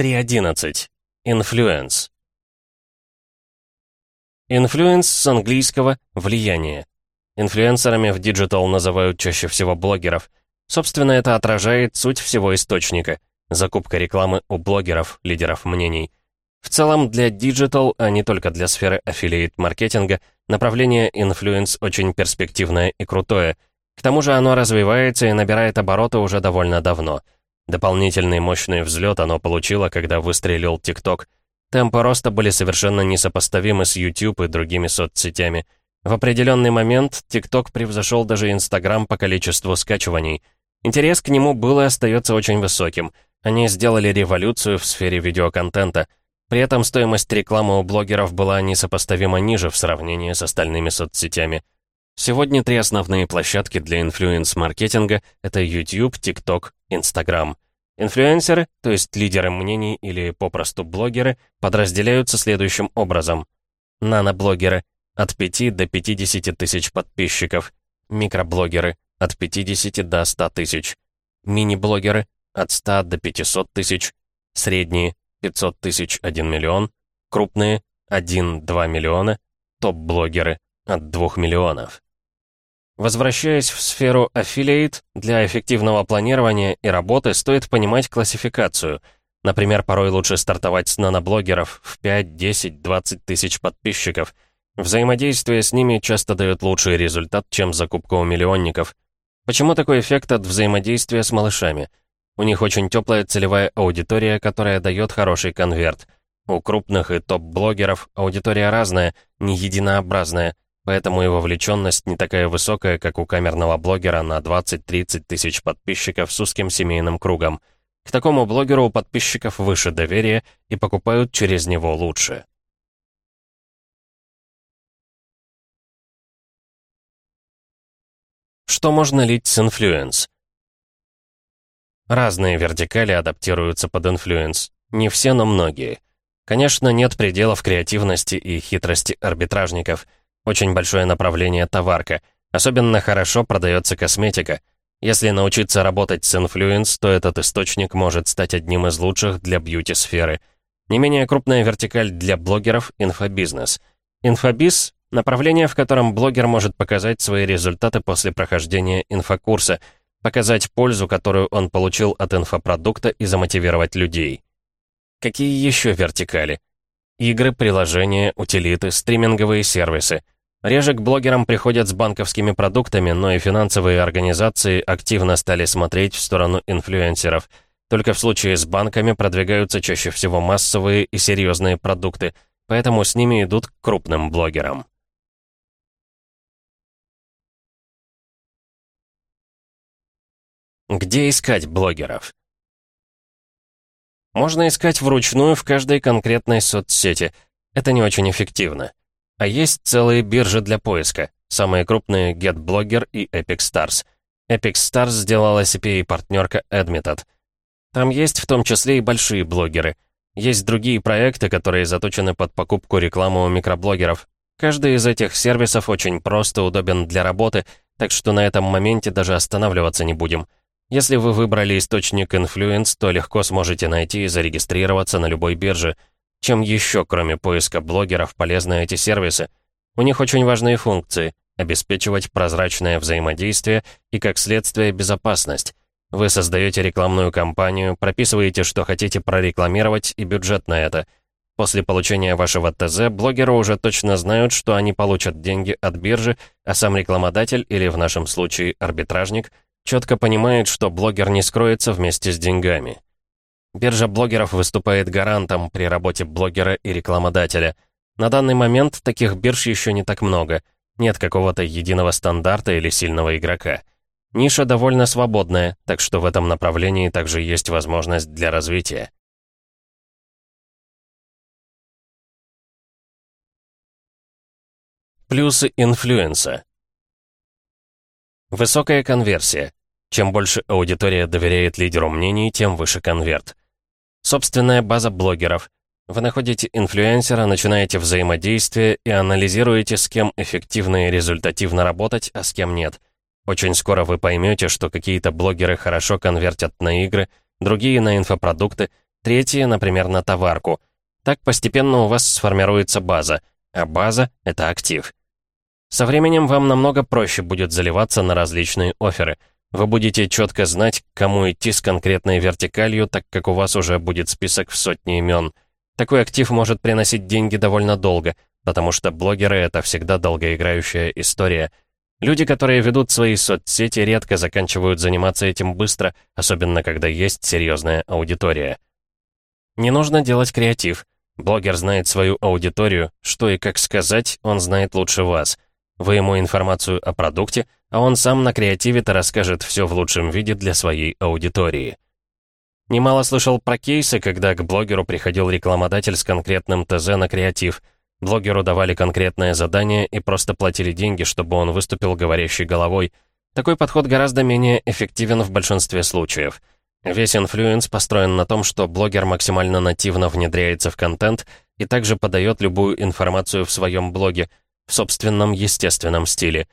3.11. Influence. Influence с английского «влияние». Инфлюенсерами в digital называют чаще всего блогеров. Собственно, это отражает суть всего источника. Закупка рекламы у блогеров, лидеров мнений. В целом, для digital, а не только для сферы affiliate-маркетинга, направление influence очень перспективное и крутое. К тому же оно развивается и набирает обороты уже довольно давно. Дополнительный мощный взлет оно получило, когда выстрелил ТикТок. Темпы роста были совершенно несопоставимы с YouTube и другими соцсетями. В определенный момент ТикТок превзошел даже Инстаграм по количеству скачиваний. Интерес к нему был и остается очень высоким. Они сделали революцию в сфере видеоконтента — при этом стоимость рекламы у блогеров была несопоставимо ниже в сравнении с остальными соцсетями. Сегодня три основные площадки для инфлюенс-маркетинга — это YouTube, TikTok, Instagram. Инфлюенсеры, то есть лидеры мнений или попросту блогеры, подразделяются следующим образом. Наноблогеры — от 5 до 50 тысяч подписчиков. Микроблогеры — от 50 до 100 тысяч. Мини-блогеры — от 100 до 500 тысяч. Средние 500 тысяч 1 миллион, крупные 1-2 миллиона, топ-блогеры от 2 миллионов. Возвращаясь в сферу affiliate, для эффективного планирования и работы стоит понимать классификацию. Например, порой лучше стартовать с наноблогеров в 5, 10, 20 тысяч подписчиков. Взаимодействие с ними часто дает лучший результат, чем закупка у миллионников. Почему такой эффект от взаимодействия с малышами? У них очень теплая целевая аудитория, которая дает хороший конверт. У крупных и топ-блогеров аудитория разная, не единообразная, поэтому его вовлеченность не такая высокая, как у камерного блогера на 20-30 тысяч подписчиков с узким семейным кругом. К такому блогеру у подписчиков выше доверие и покупают через него лучше. Что можно лить с инфлюенс? Разные вертикали адаптируются под инфлюенс. Не все, но многие. Конечно, нет пределов креативности и хитрости арбитражников. Очень большое направление товарка. Особенно хорошо продается косметика. Если научиться работать с инфлюенс, то этот источник может стать одним из лучших для бьюти-сферы. Не менее крупная вертикаль для блогеров — инфобизнес. Инфобиз — направление, в котором блогер может показать свои результаты после прохождения инфокурса — показать пользу, которую он получил от инфопродукта и замотивировать людей. Какие еще вертикали? Игры, приложения, утилиты, стриминговые сервисы. Реже к блогерам приходят с банковскими продуктами, но и финансовые организации активно стали смотреть в сторону инфлюенсеров. Только в случае с банками продвигаются чаще всего массовые и серьезные продукты, поэтому с ними идут к крупным блогерам. Где искать блогеров? Можно искать вручную в каждой конкретной соцсети. Это не очень эффективно. А есть целые биржи для поиска. Самые крупные GetBlogger и Epic Stars. Epic Stars сделала CPA-партнерка Admitted. Там есть в том числе и большие блогеры. Есть другие проекты, которые заточены под покупку рекламы у микроблогеров. Каждый из этих сервисов очень просто удобен для работы, так что на этом моменте даже останавливаться не будем. Если вы выбрали источник Influence, то легко сможете найти и зарегистрироваться на любой бирже. Чем еще, кроме поиска блогеров, полезны эти сервисы? У них очень важные функции — обеспечивать прозрачное взаимодействие и, как следствие, безопасность. Вы создаете рекламную кампанию, прописываете, что хотите прорекламировать, и бюджет на это. После получения вашего ТЗ блогеры уже точно знают, что они получат деньги от биржи, а сам рекламодатель, или в нашем случае арбитражник, четко понимает, что блогер не скроется вместе с деньгами. Биржа блогеров выступает гарантом при работе блогера и рекламодателя. На данный момент таких бирж еще не так много. Нет какого-то единого стандарта или сильного игрока. Ниша довольно свободная, так что в этом направлении также есть возможность для развития. Плюсы инфлюенса. Высокая конверсия. Чем больше аудитория доверяет лидеру мнений, тем выше конверт. Собственная база блогеров. Вы находите инфлюенсера, начинаете взаимодействие и анализируете, с кем эффективно и результативно работать, а с кем нет. Очень скоро вы поймете, что какие-то блогеры хорошо конвертят на игры, другие на инфопродукты, третье, например, на товарку. Так постепенно у вас сформируется база, а база — это актив. Со временем вам намного проще будет заливаться на различные оферы. Вы будете четко знать, к кому идти с конкретной вертикалью, так как у вас уже будет список в сотни имен. Такой актив может приносить деньги довольно долго, потому что блогеры — это всегда долгоиграющая история — Люди, которые ведут свои соцсети, редко заканчивают заниматься этим быстро, особенно когда есть серьезная аудитория. Не нужно делать креатив. Блогер знает свою аудиторию, что и как сказать, он знает лучше вас. Вы ему информацию о продукте, а он сам на креативе-то расскажет все в лучшем виде для своей аудитории. Немало слышал про кейсы, когда к блогеру приходил рекламодатель с конкретным ТЗ на креатив – Блогеру давали конкретное задание и просто платили деньги, чтобы он выступил говорящей головой. Такой подход гораздо менее эффективен в большинстве случаев. Весь инфлюенс построен на том, что блогер максимально нативно внедряется в контент и также подает любую информацию в своем блоге, в собственном естественном стиле.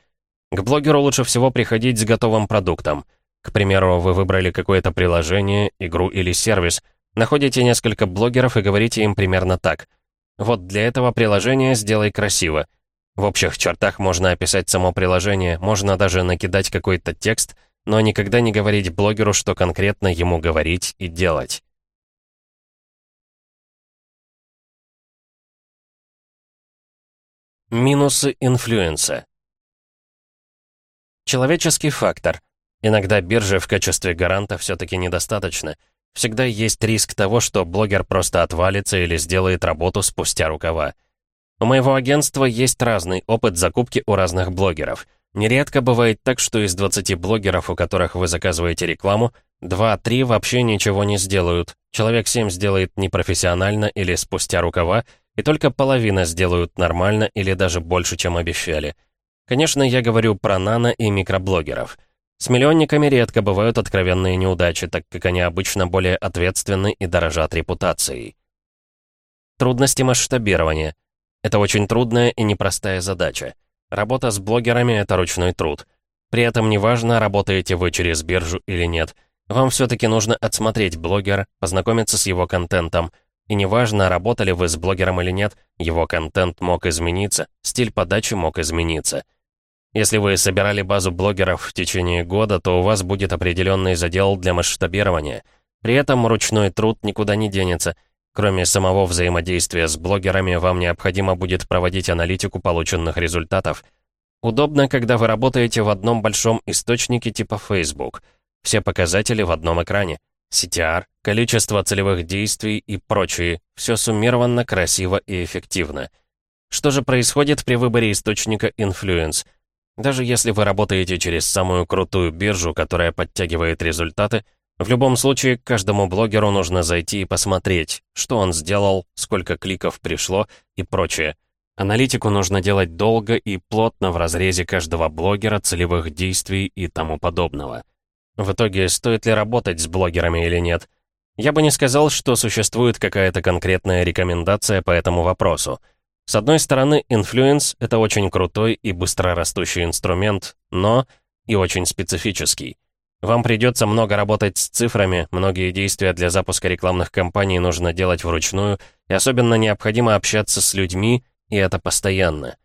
К блогеру лучше всего приходить с готовым продуктом. К примеру, вы выбрали какое-то приложение, игру или сервис, находите несколько блогеров и говорите им примерно так – вот для этого приложения сделай красиво. В общих чертах можно описать само приложение, можно даже накидать какой-то текст, но никогда не говорить блогеру, что конкретно ему говорить и делать. Минусы инфлюенса. Человеческий фактор. Иногда биржи в качестве гаранта все-таки недостаточно — Всегда есть риск того, что блогер просто отвалится или сделает работу спустя рукава. У моего агентства есть разный опыт закупки у разных блогеров. Нередко бывает так, что из 20 блогеров, у которых вы заказываете рекламу, 2-3 вообще ничего не сделают. Человек 7 сделает непрофессионально или спустя рукава, и только половина сделают нормально или даже больше, чем обещали. Конечно, я говорю про нано и микроблогеров — с миллионниками редко бывают откровенные неудачи, так как они обычно более ответственны и дорожат репутацией. Трудности масштабирования. Это очень трудная и непростая задача. Работа с блогерами — это ручной труд. При этом неважно, работаете вы через биржу или нет. Вам все-таки нужно отсмотреть блогера, познакомиться с его контентом. И неважно, работали вы с блогером или нет, его контент мог измениться, стиль подачи мог измениться. Если вы собирали базу блогеров в течение года, то у вас будет определенный задел для масштабирования. При этом ручной труд никуда не денется. Кроме самого взаимодействия с блогерами, вам необходимо будет проводить аналитику полученных результатов. Удобно, когда вы работаете в одном большом источнике типа Facebook. Все показатели в одном экране. CTR, количество целевых действий и прочие. Все суммировано, красиво и эффективно. Что же происходит при выборе источника Influence? Даже если вы работаете через самую крутую биржу, которая подтягивает результаты, в любом случае каждому блогеру нужно зайти и посмотреть, что он сделал, сколько кликов пришло и прочее. Аналитику нужно делать долго и плотно в разрезе каждого блогера, целевых действий и тому подобного. В итоге, стоит ли работать с блогерами или нет? Я бы не сказал, что существует какая-то конкретная рекомендация по этому вопросу. С одной стороны, инфлюенс — это очень крутой и быстрорастущий инструмент, но и очень специфический. Вам придется много работать с цифрами, многие действия для запуска рекламных кампаний нужно делать вручную, и особенно необходимо общаться с людьми, и это постоянно.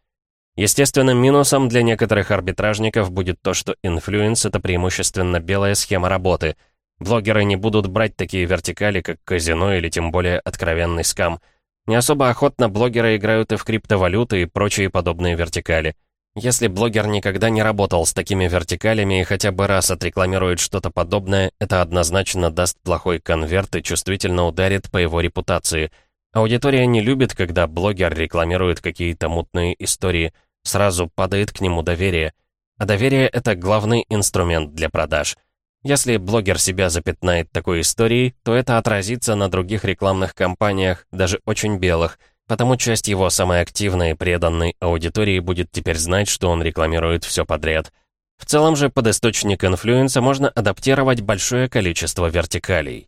Естественным минусом для некоторых арбитражников будет то, что инфлюенс — это преимущественно белая схема работы. Блогеры не будут брать такие вертикали, как казино или тем более откровенный скам — не особо охотно блогеры играют и в криптовалюты и прочие подобные вертикали. Если блогер никогда не работал с такими вертикалями и хотя бы раз отрекламирует что-то подобное, это однозначно даст плохой конверт и чувствительно ударит по его репутации. Аудитория не любит, когда блогер рекламирует какие-то мутные истории. Сразу падает к нему доверие. А доверие — это главный инструмент для продаж. Если блогер себя запятнает такой историей, то это отразится на других рекламных кампаниях, даже очень белых, потому часть его самой активной и преданной аудитории будет теперь знать, что он рекламирует все подряд. В целом же под источник инфлюенса можно адаптировать большое количество вертикалей.